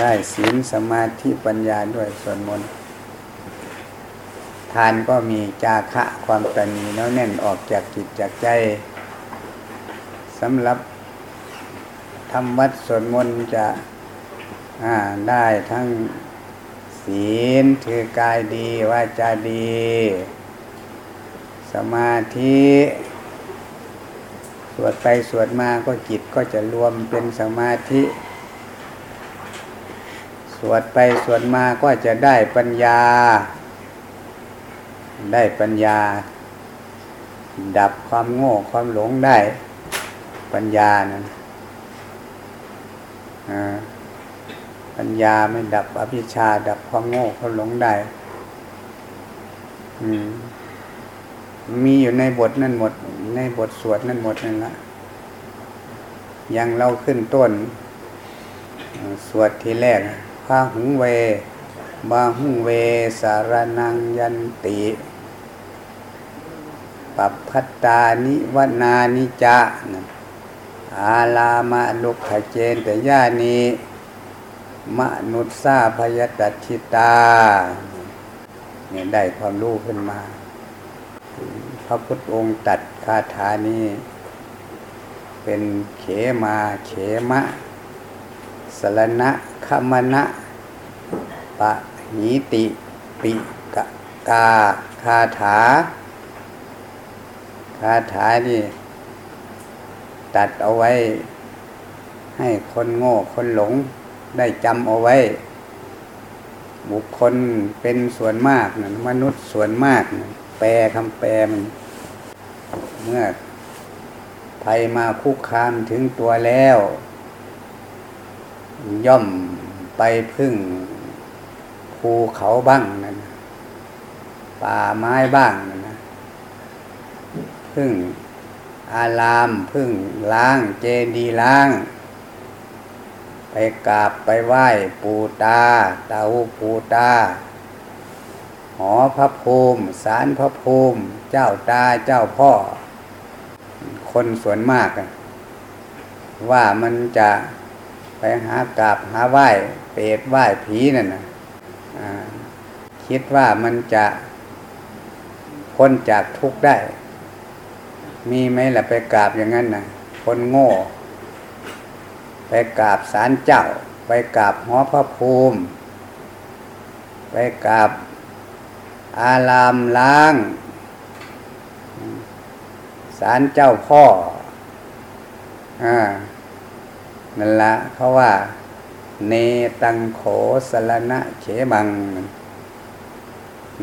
ได้ศีลสมาธิปัญญาด้วยส่วนมนทานก็มีจาคะความตนีแล้วแน่นออกจากจิตจากใจสำหรับทำวัดส่วดมนจะได้ทั้งศีลคือกายดีวาจาดี สมาธิสวดไปสวดมาก็จิตก็จะรวมเป็นสมาธิ สวดไปสวดมาก็จะได้ปัญญา ได้ปัญญา ดับความโง่ความหลงได้ปัญญานั้นปัญญาไม่ดับอภิชาดับความโง่ความหลงได้มีอยู่ในบทนั่นหมด ในบทสวดนั่นหมดนั่นละยังเราขึ้นต้น สวดทีแรก พาหุงเวบาหุงเวสารนังยันติปัปพัตานิวนานิจะอาลามะลุกขเจนแต่ย่านีมนุษย์ซาพยตัชิตาเนี่ยได้ความรู้ขึ้นมา พระพุทธองค์ตัดคาถานี้ เป็นเขมาเขมะ สรณะขมณะปะหิติปิกกาคาถา คาถานี่ ตัดเอาไว้ ให้คนโง่คนหลงได้จำเอาไว้ บุคคลเป็นส่วนมากนะมนุษย์ส่วนมากนะแปลคำแปลมัน เมื่อภัยมาคุกคามถึงตัวแล้ว ย่อมไปพึ่งภูเขาบ้างนะป่าไม้บ้างนะพึ่งอารามพึ่งล้างเจดีล้าง ไปกราบไปไหว้ปูตาเตาปูตาหอพระภูมิสารพระภูมิ เจ้าตาเจ้าพ่อ คนส่วนมาก ว่ามันจะ ไปหากราบหาไหว้เปรตไหว้ผีนั่นนะคิดว่ามันจะพ้นจากทุกข์ได้ มีไหมล่ะไปกราบอย่างนั้นนะคนโง่ ไปกราบสารเจ้า ไปกราบหอพระภูมิ ไปกราบอารามล้างสารเจ้าพ่อ อ่า นั่นละเขาว่า เนตังโขสลนะเขบัง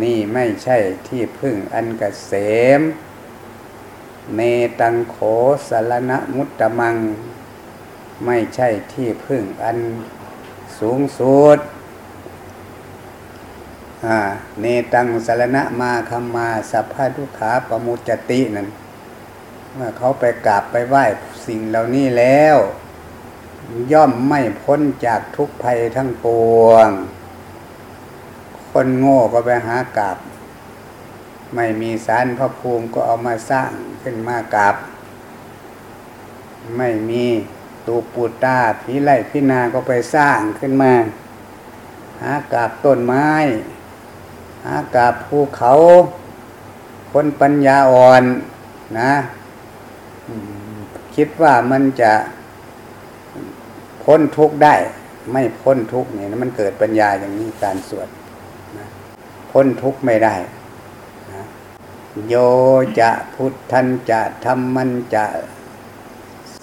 นี่ไม่ใช่ที่พึ่งอันกเกษม เนตังโขสลนะมุตตมัง ไม่ใช่ที่พึ่งอันสูงสุดเนตังสารณะมาคำมาสัพพะทุขาปมุจตินั่นเมื่อเขาไปกราบไปไหว้สิ่งเหล่านี้แล้ว ย่อมไม่พ้นจากทุกภัยทั้งปวง คนโง่ก็ไปหากราบไม่มีสารพระภูมิก็เอามาสร้างขึ้นมากราบไม่มีตูปูตาผีไล่พินาก็ไปสร้างขึ้นมา หากราบต้นไม้อากาศภูเขา คนปัญญาอ่อนนะ คิดว่ามันจะ พ้นทุกข์ได้ ไม่พ้นทุกข์เนี่ยมันเกิดปัญญาอย่างนี้การสวดนะพ้นทุกข์ไม่ได้นะโยจะพุทธันจะธรรมันจะ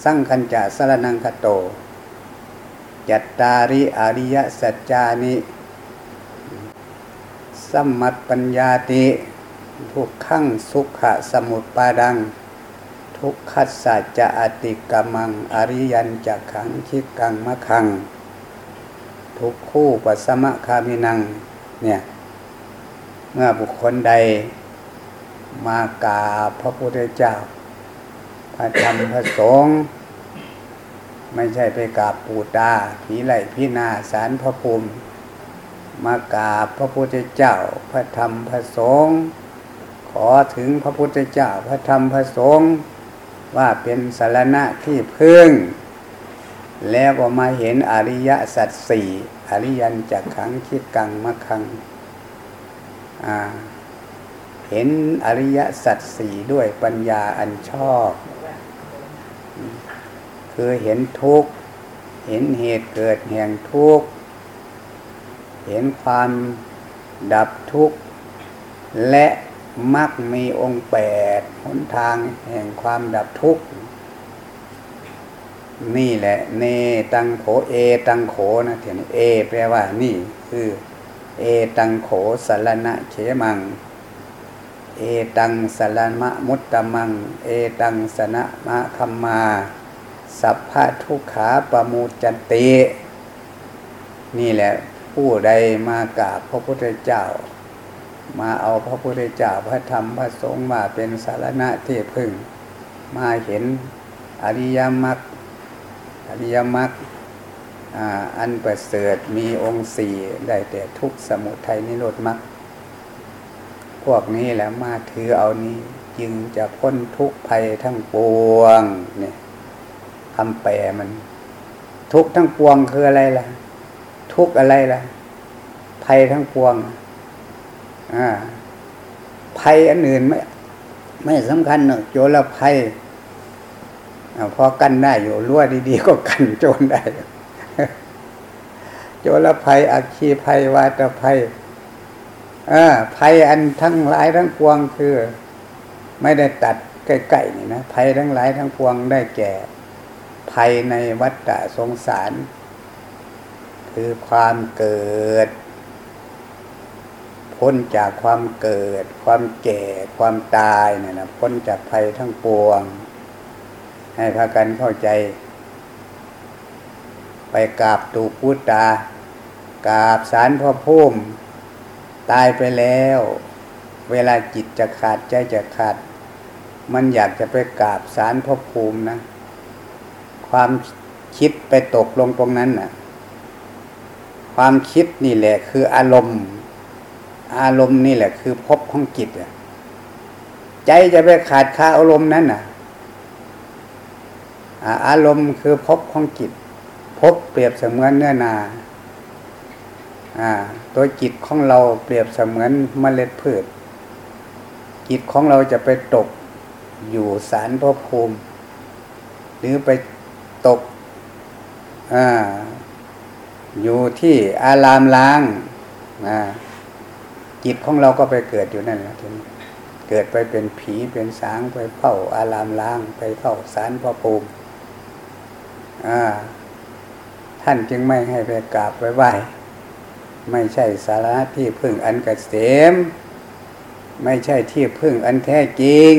สังคันจะสรนังคโต จัตตาริอริยสัจจานิสัมมัตปัญญาติทุกขังสุขะสมุปปาดัง ทุกขัสสะจะอติกมัง อริยันจะขังคิกังมะขัง ทุกคู่ปัสมะคามินัง เนี่ย เมื่อบุคคลใด มากาพระพุทธเจ้า พระธรรมพระสงฆ์ไม่ใช่ไปกราบปูตาผีไหลพินาสารพระภูมิ มากราบพระพุทธเจ้า พระธรรมพระสงฆ์ขอถึงพระพุทธเจ้า พระธรรมพระสงฆ์ ว่าเป็นสารณะที่พึ่ง แล้วก็มาเห็นอริยสัจสี่อริยันจักขังคิดกังมะขังเห็นอริยสัจสี่ด้วยปัญญาอันชอบ คือเห็นทุกข์ เห็นเหตุเกิดแห่งทุกข์ เห็นความดับทุกข์ และ มักมีองค์แปดหนทางแห่งความดับทุกข์ นี่แหละ เนตังโขเอตังโขนะเถียนเอ แปลว่า นี่คือ เอตังโขสารณะเขมัง เอตังสารมะมุตตมัง เอตังสนะมะคัมมา สัพพะทุกขาปมูจันตินี่แหละ ผู้ใดมากราบพระพุทธเจ้า มาเอาพระพุทธเจ้าพระธรรมพระสงฆ์มาเป็นสารณะที่พึ่ง มาเห็นอริยมรรคอริยมรรคอันประเสริฐมีองค์สี่ได้แต่ทุกสมุทัยนิโรธมรรคพวกนี้แหละมาถือเอานี้จึงจะพ้นทุกภัยทั้งปวงเนี่ยคำแปลมัน ทุกทั้งปวงคืออะไรล่ะ ทุกอะไรล่ะ ภัยทั้งปวง ภัยอันอื่นไม่ไม่สำคัญเนอะโจรภัยพอกันได้อยู่รั่วดีๆก็กันโจรได้ โจรภัยอัคคีภัยวาตภัยภัยอันทั้งหลายทั้งปวงคือ ไม่ได้ตัดใกล้ๆนี่นะภัยทั้งหลายทั้งปวงได้แก่ ภัยในวัฏสงสาร คือความเกิด พ้นจากความเกิด ความแก่ ความตายเนี่ยนะพ้นจากภัยทั้งปวง ให้พากันเข้าใจ ไปกราบตูพุตตากราบสารพระพุ่มตายไปแล้ว เวลาจิตจะขาดใจจะขาด มันอยากจะไปกราบสารพระภูมินะ ความคิดไปตกลงตรงนั้นนะ่ะ ความคิดนี่แหละคืออารมณ์ อารมณ์นี่แหละ คือพบของจิตใจจะไปขาดคาอารมณ์นั้นน่ะ อารมณ์คือพบของจิตพบเปรียบเสมือนเนื้อนาตัวจิตของเราเปรียบเสมือนเมล็ดพืช จิตของเราจะไปตกอยู่สารพระภูมิ หรือไปตกออยู่ที่อารามล้างอะ จิตของเราก็ไปเกิดอยู่นั่นแหละทีนี้เกิดไปเป็นผีเป็นสางไปเฝ้าอารามล้าง ไปเฝ้าสารพระภูมิท่านจึงไม่ให้ไปกราบไปไหว้ไม่ใช่สาระที่พึ่งอันกเกษมไม่ใช่ที่พึ่งอันแท้จริง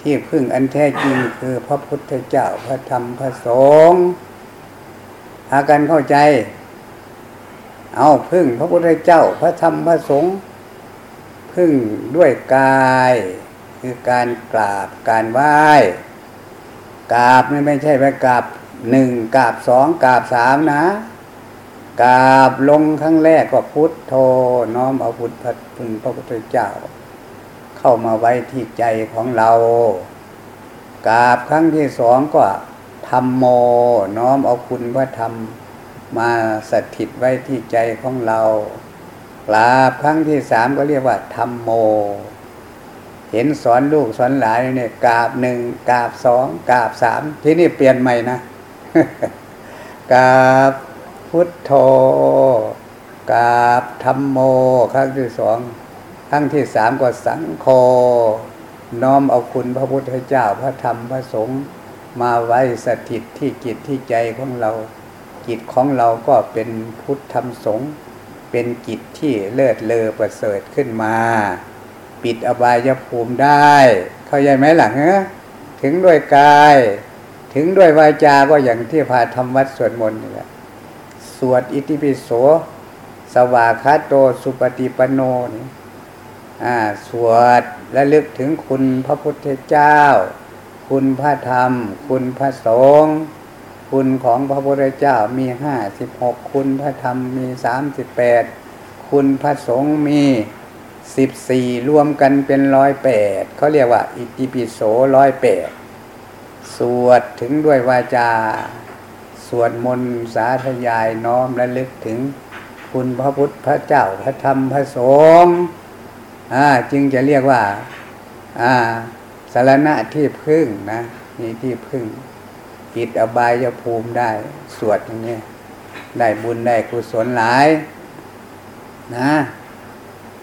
ที่พึ่งอันแท้จริงคือพระพุทธเจ้าพระธรรมพระสงฆ์อาการเข้าใจ เอาพึ่งพระพุทธเจ้าพระธรรมพระสงฆ์พึ่งด้วยกาย คือการกราบการไหว้กราบไม่ไม่ใช่ไปกราบหนึ่งกราบสองกราบสามนะกราบลงครั้งแรกก็พุทโธน้อมเอาพุทธคุณพระพุทธเจ้า เข้ามาไว้ที่ใจของเรากราบครั้งที่สองก็ธรรมโม น้อมเอาคุณพระธรรม มาสถิตไว้ที่ใจของเรากราบครั้งที่สามก็เรียกว่าธรรมโม เห็นสอนลูกสอนหลานเนี่ยกราบหนึ่งกราบสองกราบสามที่นี่เปลี่ยนใหม่นะกราบพุทโธกราบธรรมโม ครั้งที่สองครั้งที่สามก็สังโฆน้อมเอาคุณพระพุทธเจ้าพระธรรมพระสงฆ์มาไว้สถิตที่จิตที่ใจของเรา จิตของเราก็เป็นพุทธธรรมสงฆ์เป็นจิตที่เลิศเลอประเสริฐขึ้นมา ปิดอบายภูมิได้ เข้าใจไหมหลังเนถึงด้วยกาย ถึงด้วยวาจาก็อย่างที่พาทำวัดสวดมนต์นี่แหละสวดอิติปิโส สวาคาโตสุปฏิปโนนี่สวดและลึกถึงคุณพระพุทธเจ้า คุณพระธรรม คุณพระสงฆ์ คุณของพระพุทธเจ้ามีห้าสิบหกคุณพระธรรมมีสามสิบแปดคุณพระสงฆ์มีสิบสี่รวมกันเป็นร้อยแปดเขาเรียกว่า อิติปิโสร้อยแปดสวดถึงด้วยวาจา สวดมนต์สาธยายน้อมและลึกถึงคุณพระพุทธพระเจ้าพระธรรมพระสงฆ์จึงจะเรียกว่าอ่าสารณะที่พึ่งนะนี่ที่พึ่ง ปิดอบายภูมิได้สวดอย่างนี้ได้บุญได้กุศลหลาย นะ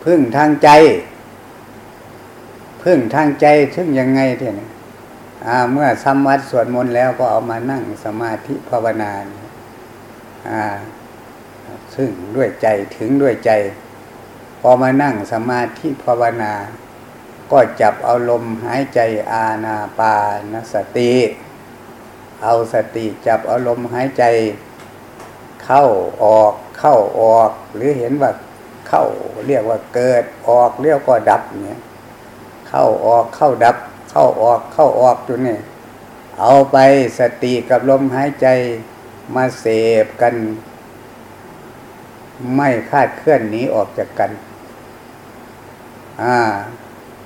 พึ่งทางใจ พึ่งทางใจถึงยังไงเท่นี่เมื่อทำวัดสวดมนต์แล้วก็เอามานั่งสมาธิภาวนาอ่าซึ่งด้วยใจถึงด้วยใจ พอมานั่งสมาธิภาวนา ก็จับเอาลมหายใจอาณาปานสติ เอาสติจับอาลมณ์หายใจ เข้าออกเข้าออก หรือเห็นว่าเข้าเรียกว่าเกิดออกเรียกว่าดับเนี่ยเข้าออกเข้าดับ เข้าออกเข้าออกอยู่นี่เอาไปสติกับลมหายใจมาเสพกัน ไม่คาดเคลื่อนหนีออกจากกัน อ่า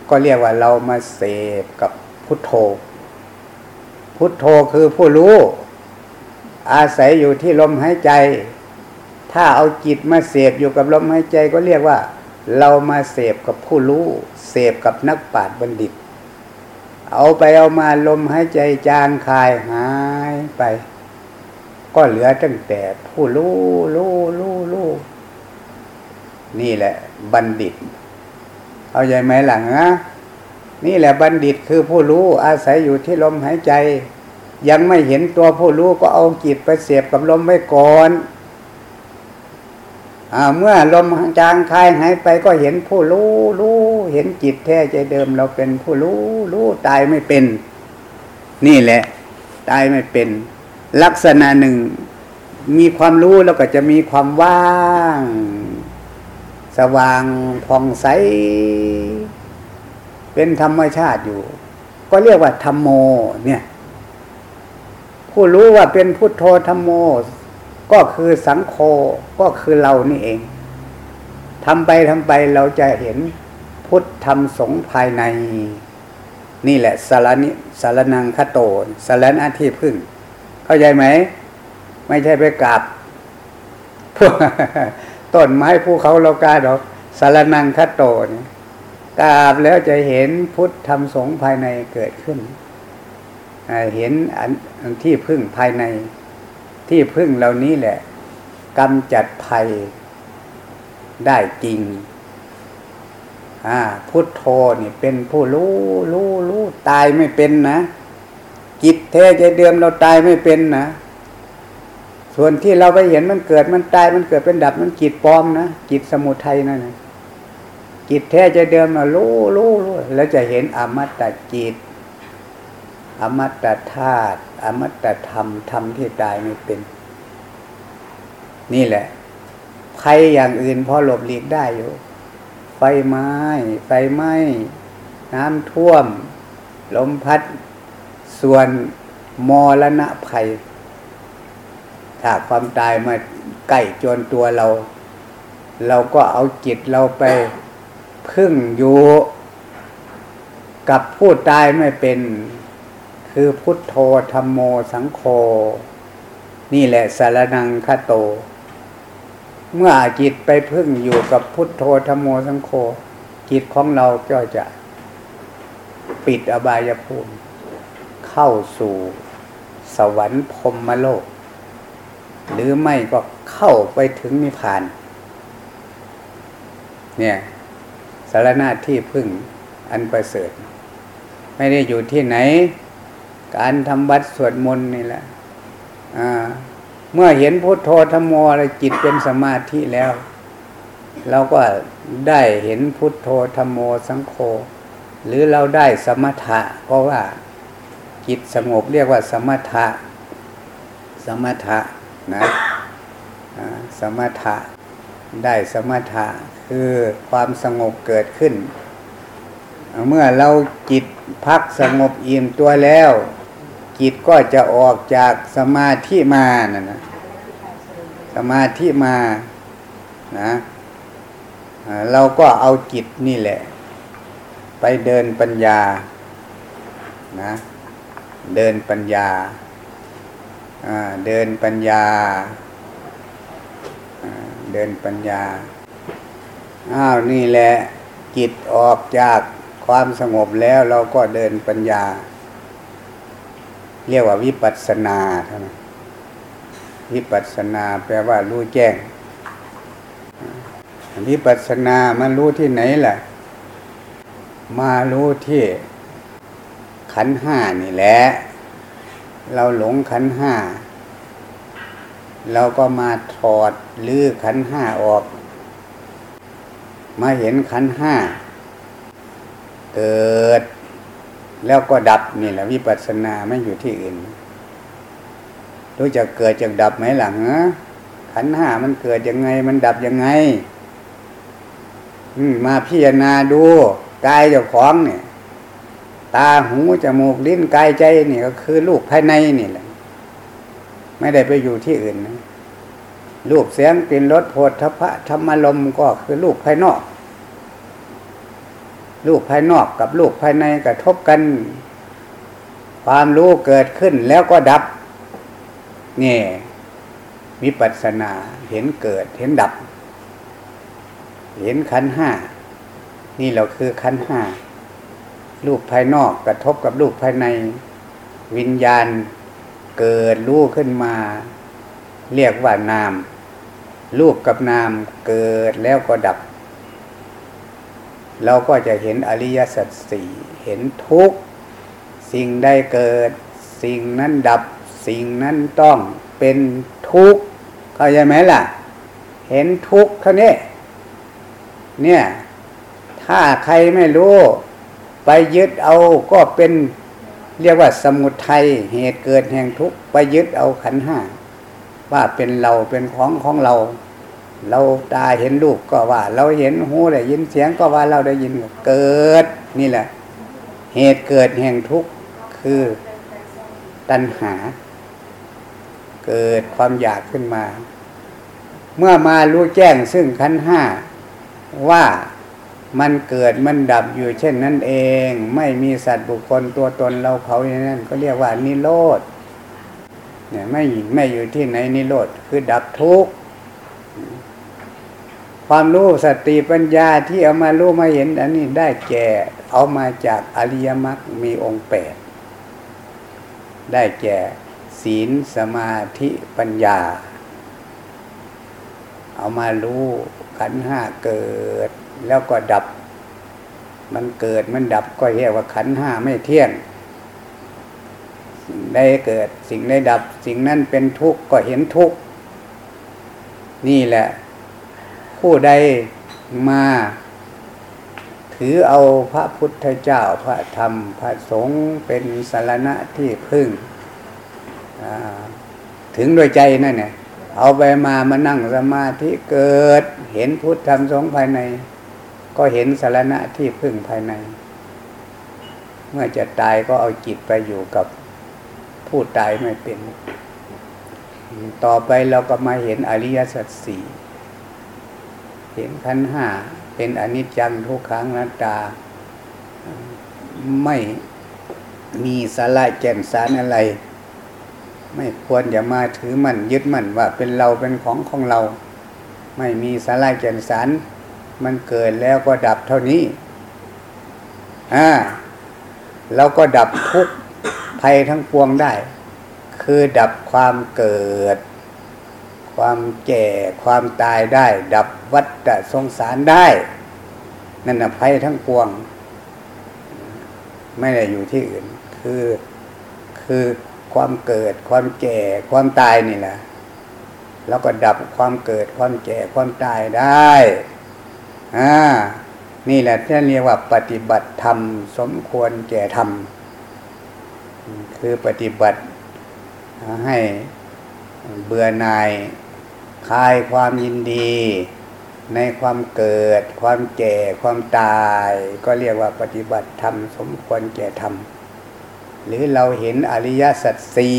ก็เรียกว่าเรามาเสพกับพุทโธ พุทโธคือผู้รู้ อาศัยอยู่ที่ลมหายใจ ถ้าเอาจิตมาเสพอยู่กับลมหายใจก็เรียกว่า เรามาเสพกับผู้รู้ เสพกับนักปราชญ์บัณฑิต เอาไปเอามาลมหายใจจางคายหายไป ก็เหลือตั้งแต่ผู้รู้รู้รู้รู้นี่แหละบัณฑิต เอาใจไหมหลังนะนี่แหละบัณฑิต คือผู้รู้อาศัยอยู่ที่ลมหายใจ ยังไม่เห็นตัวผู้รู้ก็เอาจิตไปเสียบกับลมไว้ก่อนอเมื่อลมจางคายหายไปก็เห็นผู้รู้รู้เห็นจิตแท้ใจเดิมเราเป็นผู้รู้รู้ตายไม่เป็น นี่แหละ ตายไม่เป็น ลักษณะหนึ่ง มีความรู้แล้วก็จะมีความว่าง สว่างผ่องใส เป็นธรรมชาติอยู่ ก็เรียกว่าธรรมโมเนี่ยผู้รู้ว่าเป็นพุทโธธรรมโม ก็คือสังโฆก็คือเรานี่เองทำไปทำไปเราจะเห็นพุทธธรรมสงภายใน นี่แหละสารนิสารนังคโตสารนาที่พึ่ง เข้าใจไหม ไม่ใช่ไปกราบพวกต้นไม้ภูเขาเรากาดอกสารนังคโตนี่ กราบแล้วจะเห็นพุทธธรรมสงภายในเกิดขึ้น เห็นอันที่พึ่งภายในที่พึ่งเหล่านี้แหละกำจัดภัยได้จริงพุทโธนี่เป็นผู้รู้รู้รู้ตายไม่เป็นนะ จิตแท้ใจเดิมเราตายไม่เป็นนะ ส่วนที่เราไปเห็นมันเกิดมันตายมันเกิดเป็นดับมันจิตปลอมนะจิตสมุทัยนั่นนะ จิตแท้ใจเดิมรารู้รู้รู้แล้วจะเห็นอมตะจิต อมตะธาตุอมตะธรรมธรรมที่ตายไม่เป็น นี่แหละภัยอย่างอื่นพอหลบหลีกได้อยู่ ไฟไหม้ ไฟไหม้น้ำท่วม ลมพัด ส่วนมรณะภัย ถ้าความตายมาใกล้จนตัวเรา เราก็เอาจิตเราไป พึ่งอยู่กับผู้ตายไม่เป็น คือพุทโธธรรมโมสังโฆนี่แหละสารนังคโต เมื่อจิตไปพึ่งอยู่กับพุทโธธรรมโมสังโฆจิตของเราก็จะปิดอบายภูมิเข้าสู่สวรรค์พรมโลก หรือไม่ก็เข้าไปถึงนิพพาน เนี่ย สารนาที่พึ่งอันประเสริฐ ไม่ได้อยู่ที่ไหน การทำวัดสวดมนต์นี่แหละเมื่อเห็นพุทโธธรรมโมอะไรจิตเป็นสมาธิแล้วเราก็ได้เห็นพุทโธธรรมโมสังโฆหรือเราได้สมถะเพราะว่าจิตสงบเรียกว่าสมถะ สมถะนะสมถะ ได้สมถะคือความสงบเกิดขึ้น เมื่อเราจิตพักสงบอิ่มตัวแล้ว จิตก็จะออกจากสมาธิมานะนะสมาธิมานะเราก็เอาจิตนี่แหละ ไปเดินปัญญานะเดินปัญญาเดินปัญญา เดินปัญญา อ้าวนี่แหละจิตออกจากความสงบแล้วเราก็เดินปัญญา เรียกว่าวิปัสสนาท่านวิปัสสนาแปลว่ารู้แจ้งวิปัสสนามันรู้ที่ไหนล่ะ มารู้ที่ขันห้านี่แหละ เราหลงขันห้า เราก็มาถอดลื้อขันห้าออก มาเห็นขันห้าเกิด แล้วก็ดับนี่แหละวิปัสสนาไม่อยู่ที่อื่น รู้จักเกิดจากดับไหมหลังฮะขันห้ามันเกิดยังไง มันดับยังไงมาพิจารณาดูกายเจ้าของเนี่ย ตาหูจมูกลิ้นกายใจนี่ก็คือลูกภายในนี่แหละ ไม่ได้ไปอยู่ที่อื่นนะลูกเสียงกลิ่นรสโผฏฐพะธรรมลมก็คือลูกภายนอกลูกภายนอกกับลูกภายในกระทบกัน ความรู้เกิดขึ้นแล้วก็ดับนี่วิปัสสนาเห็นเกิดเห็นดับ เห็นขันห้า นี่เราคือขันห้ารูปภายนอกกระทบกับรูปภายใน วิญญาณ เกิดรู้ขึ้นมา เรียกว่านาม รูปกับนามเกิดแล้วก็ดับ เราก็จะเห็นอริยสัจสี่เห็นทุกสิ่งใดเกิด สิ่งนั้นดับ สิ่งนั้นต้องเป็นทุกข์เข้าใจไหมล่ะ เห็นทุกข์เท่านี้เนี่ย ถ้าใครไม่รู้ ไปยึดเอาก็เป็น เรียกว่าสมุทัยเหตุเกิดแห่งทุกข์ไปยึดเอาขันห้าว่าเป็นเราเป็นของของเรา เราตาเห็นรูปก็ว่า เราเห็นหูได้ยินเสียงก็ว่าเราได้ยินเกิดนี่แหละ เหตุเกิดแห่งทุกข์คือตัณหา เกิดความอยากขึ้นมา เมื่อมารู้แจ้งซึ่งขันห้าว่า มันเกิดมันดับอยู่เช่นนั้นเอง ไม่มีสัตว์บุคคลตัวตนเราเขาอย่างนั้นก็เรียกว่านิโรธเนี่ยไม่ไม่อยู่ที่ไหนนิโรธคือดับทุกข์ความรู้สติปัญญาที่เอามารู้มาเห็นอันนี้ได้แก่เอามาจากอริยมรรคมีองค์แปดได้แก่ศีลสมาธิปัญญา เอามารู้ ขันห้าเกิด แล้วก็ดับ มันเกิดมันดับก็เรียกว่าขันห้าไม่เที่ยง สิ่งใดเกิดสิ่งใดดับ สิ่งนั้นเป็นทุกข์ก็เห็นทุกข์นี่แหละ ผู้ใดมาถือเอาพระพุทธเจ้าพระธรรมพระสงฆ์เป็นสารณะที่พึ่ง ถึงโดยใจนั่นเนี่ย เอาไปมามานั่งสมาธิเกิด เห็นพุทธธรรมสงภายใน ก็เห็นสารณะที่พึ่งภายใน เมื่อจะตายก็เอาจิตไปอยู่กับผู้ตายไม่เป็น ต่อไปเราก็มาเห็นอริยสัจสี่เห็นขันห้าเป็นอนิจจังทุกขังนัตตา ไม่มีสาระแก่นสารอะไร ไม่ควรจะมาถือมันยึดมันว่าเป็นเราเป็นของของเรา ไม่มีสาระแก่นสาร มันเกิดแล้วก็ดับเท่านี้อ่าเราก็ดับทุกภัยทั้งปวงได้ คือดับความเกิด ความแก่ความตายได้ ดับวัฏสงสารได้ นั่นนะภัยทั้งปวง ไม่ได้อยู่ที่อื่น คือคือ ความเกิด ความแก่ ความตายนี่แหละแล้วก็ดับความเกิด ความแก่ ความตายได้อ่านี่แหละที่เรียกว่าปฏิบัติธรรม สมควรแก่ธรรม คือปฏิบัติให้เบื่อหน่ายคลายความยินดี ในความเกิด ความแก่ ความตาย ก็เรียกว่าปฏิบัติธรรม สมควรแก่ธรรม หรือเราเห็นอริยสัจสี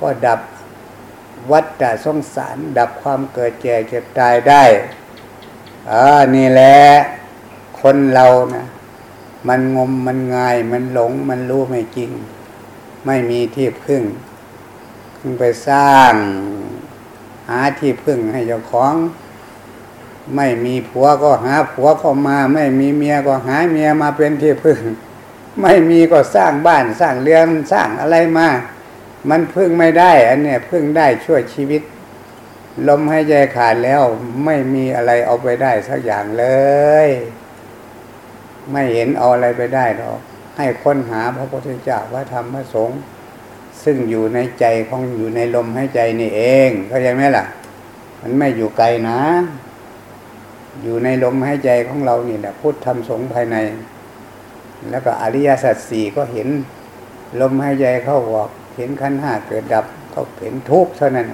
ก็ดับวัฏฏะสงสาร ดับความเกิดแก่เจ็บตายได้อ่านี่แหละคนเรานะมันงมมันงายมันหลงมันรู้ไม่จริง ไม่มีที่พึ่งมึงไปสร้าง หาที่พึ่งให้เจ้าของ ไม่มีผัวก็หาผัวเข้ามา ไม่มีเมียก็หาเมียมาเป็นที่พึ่ง ไม่มีก็สร้างบ้านสร้างเรือนสร้างอะไรมา มันพึ่งไม่ได้อันเนี้ยพึ่งได้ช่วยชีวิต ลมหายใจขาดแล้วไม่มีอะไรเอาไปได้สักอย่างเลย ไม่เห็นเอาอะไรไปได้หรอกให้ค้นหาพระพุทธเจ้าพระธรรมพระสงฆ์ซึ่งอยู่ในใจของอยู่ในลมหายใจนี่เองเข้าใจไหมล่ะ มันไม่อยู่ไกลนะ อยู่ในลมหายใจของเรานี่แหละพุทธธรรมสงฆ์ภายใน แล้วก็อริยสัจสี่ก็เห็นลมหายใจเข้าออก เห็นขันห้าเกิดดับก็เห็นทุกข์เท่านั้น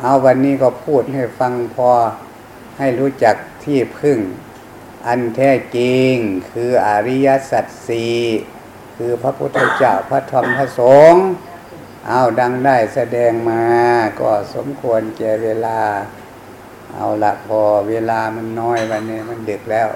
เอาวันนี้ก็พูดให้ฟังพอให้รู้จักที่พึ่ง อันแท้จริงคืออริยสัจสี่คือพระพุทธเจ้าพระธรรมพระสงฆ์เอาดังได้แสดงมาก็สมควรแก่เวลา เอาละพอเวลามันน้อยวันนี้มันดึกแล้ว